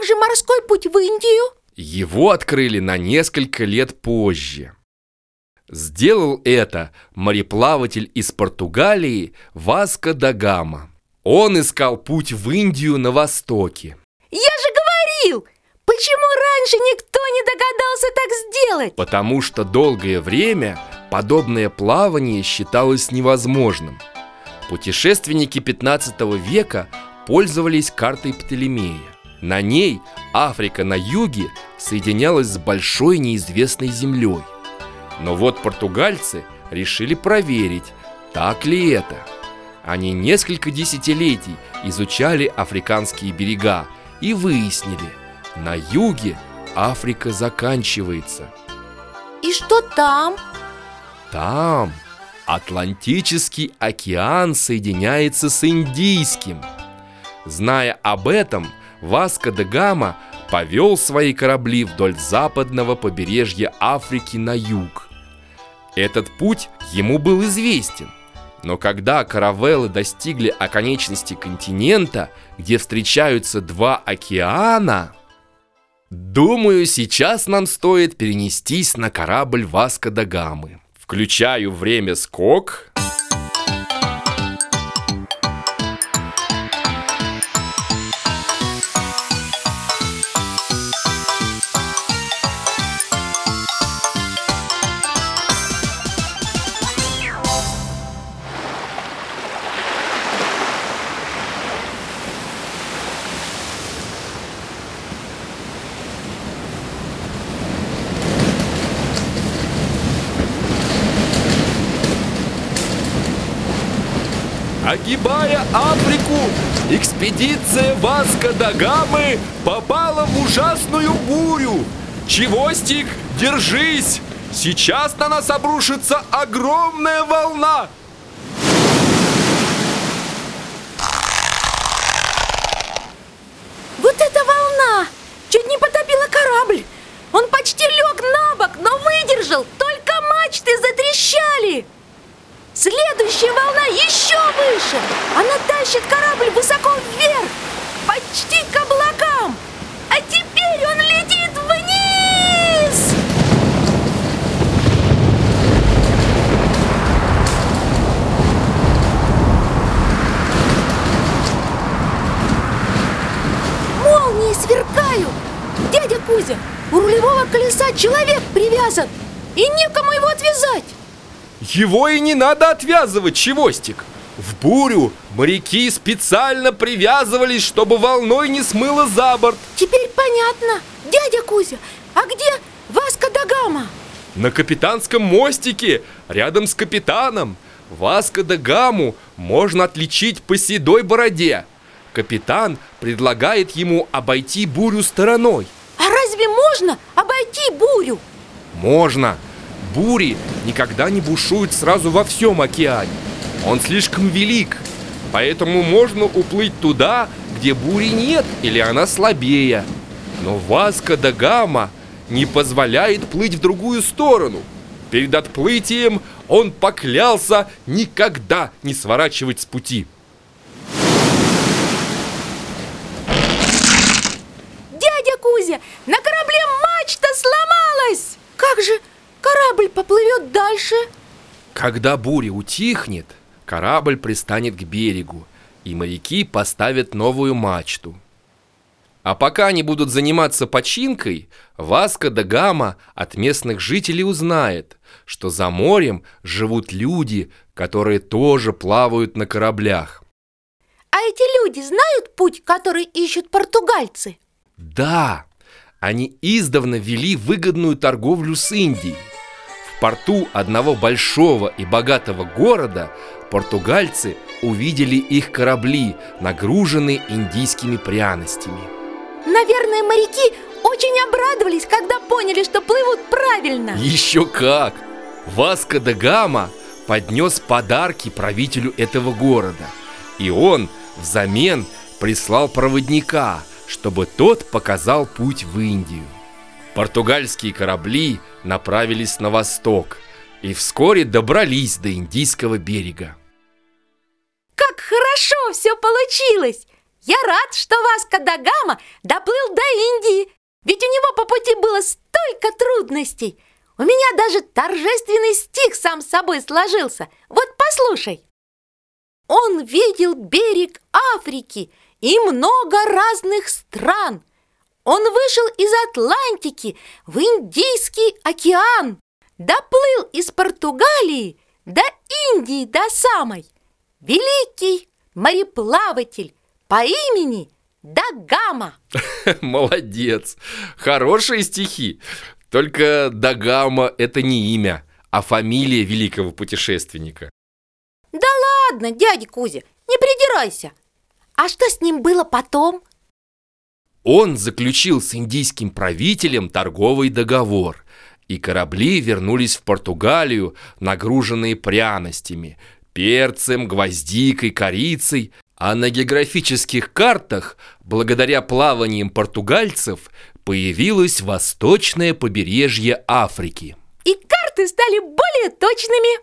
как же морской путь в Индию? Его открыли на несколько лет позже. Сделал это мореплаватель из Португалии Васко да Гама. Он искал путь в Индию на востоке. Я же говорил! Почему раньше никто не догадался так сделать? Потому что долгое время подобное плавание считалось невозможным. Путешественники 15 века пользовались картой Птолемея. На ней Африка на юге соединялась с большой неизвестной землей. Но вот португальцы решили проверить, так ли это. Они несколько десятилетий изучали африканские берега и выяснили, на юге Африка заканчивается. И что там? Там Атлантический океан соединяется с Индийским. Зная об этом, Васко де Гама повел свои корабли вдоль западного побережья Африки на юг. Этот путь ему был известен, но когда каравеллы достигли оконечности континента, где встречаются два океана, думаю, сейчас нам стоит перенестись на корабль Васко да Гамы. Включаю время скок. Огибая Африку, экспедиция Васко да Гамы попала в ужасную бурю. Чевостик, держись! Сейчас на нас обрушится огромная волна. Вот эта волна! Чуть не потопила корабль! Он почти лег на бок, но выдержал! Только мачты затрещали! Следующая волна еще выше! Она тащит корабль высоко вверх! Почти к облакам! А теперь он летит вниз! Молнии сверкают! Дядя Кузя, у рулевого колеса человек привязан! И некому его отвязать! Его и не надо отвязывать, Чевостик. В бурю моряки специально привязывались, чтобы волной не смыло за борт. Теперь понятно. Дядя Кузя, а где Васка да Гама? На капитанском мостике, рядом с капитаном. Васко да Гаму можно отличить по седой бороде. Капитан предлагает ему обойти бурю стороной. А разве можно обойти бурю? Можно. Бури никогда не бушуют сразу во всем океане. Он слишком велик, поэтому можно уплыть туда, где бури нет или она слабее. Но Васка да Гама не позволяет плыть в другую сторону. Перед отплытием он поклялся никогда не сворачивать с пути. Дядя Кузя, на корабле мачта сломалась! Как же корабль поплывет дальше? Когда буря утихнет, корабль пристанет к берегу, и моряки поставят новую мачту. А пока они будут заниматься починкой, Васко да Гама от местных жителей узнает, что за морем живут люди, которые тоже плавают на кораблях. А эти люди знают путь, который ищут португальцы? Да, они издавна вели выгодную торговлю с Индией. В порту одного большого и богатого города португальцы увидели их корабли, нагруженные индийскими пряностями. Наверное, моряки очень обрадовались, когда поняли, что плывут правильно. Еще как! Васко да Гама поднес подарки правителю этого города. И он взамен прислал проводника, чтобы тот показал путь в Индию. Португальские корабли направились на восток и вскоре добрались до Индийского берега. Хорошо все получилось! Я рад, что Васко да Гама доплыл до Индии, ведь у него по пути было столько трудностей. У меня даже торжественный стих сам собой сложился. Вот послушай. Он видел берег Африки и много разных стран. Он вышел из Атлантики в Индийский океан, доплыл из Португалии до Индии до самой. Великий мореплаватель по имени Дагама. Молодец! Хорошие стихи. Только Дагама – это не имя, а фамилия великого путешественника. Да ладно, дядя Кузя, не придирайся. А что с ним было потом? Он заключил с индийским правителем торговый договор, и корабли вернулись в Португалию, нагруженные пряностями, перцем, гвоздикой, корицей, а на географических картах, благодаря плаваниям португальцев, появилось восточное побережье Африки. И карты стали более точными.